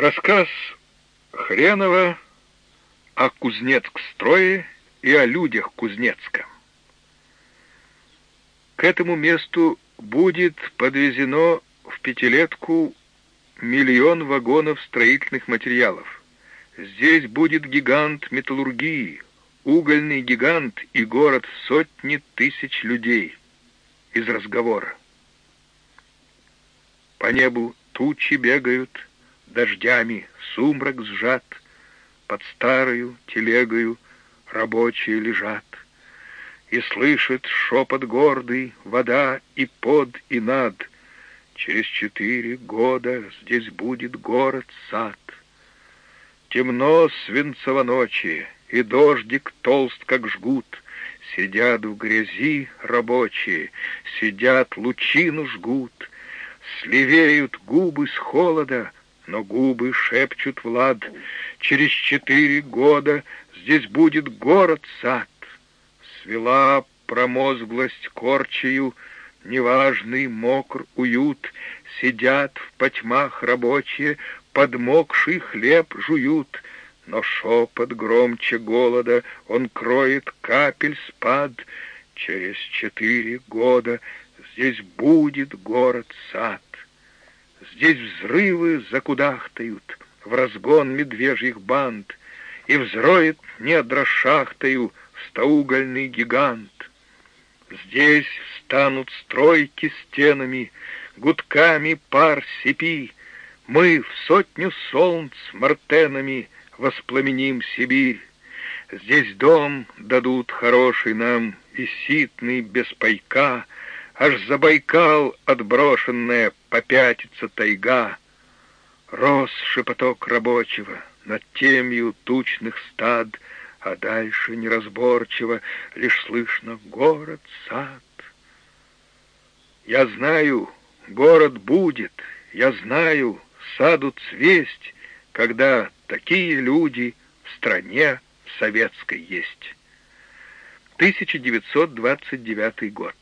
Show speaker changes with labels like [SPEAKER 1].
[SPEAKER 1] Рассказ Хренова о Кузнецк-строе и о людях Кузнецка. К этому месту будет подвезено в пятилетку миллион вагонов строительных материалов. Здесь будет гигант металлургии, угольный гигант и город сотни тысяч людей. Из разговора. По небу тучи бегают, дождями сумрак сжат, под старою телегою рабочие лежат. И слышит шепот гордый вода и под, и над. Через четыре года здесь будет город-сад. Темно свинцово ночи, и дождик толст, как жгут. Сидят в грязи рабочие, сидят, лучину жгут. Сливеют губы с холода, но губы шепчут Влад. Через четыре года здесь будет город-сад. Свела промозглость корчею, неважный мокр уют. Сидят в потьмах рабочие, подмокший хлеб жуют. Но шепот громче голода, он кроет капель спад. Через четыре года здесь будет город-сад. Здесь взрывы закудахтают в разгон медвежьих банд, И взроет недра шахтою стоугольный гигант. Здесь встанут стройки стенами, гудками пар сепи, Мы в сотню солнц мартенами воспламеним Сибирь. Здесь дом дадут хороший нам и ситный без пайка, Аж за Байкал отброшенная попятится тайга. Рос шепоток рабочего над темью тучных стад, А дальше неразборчиво лишь слышно город, сад. Я знаю, город будет, я знаю, саду цвесть, Когда такие люди в стране советской есть. 1929 год.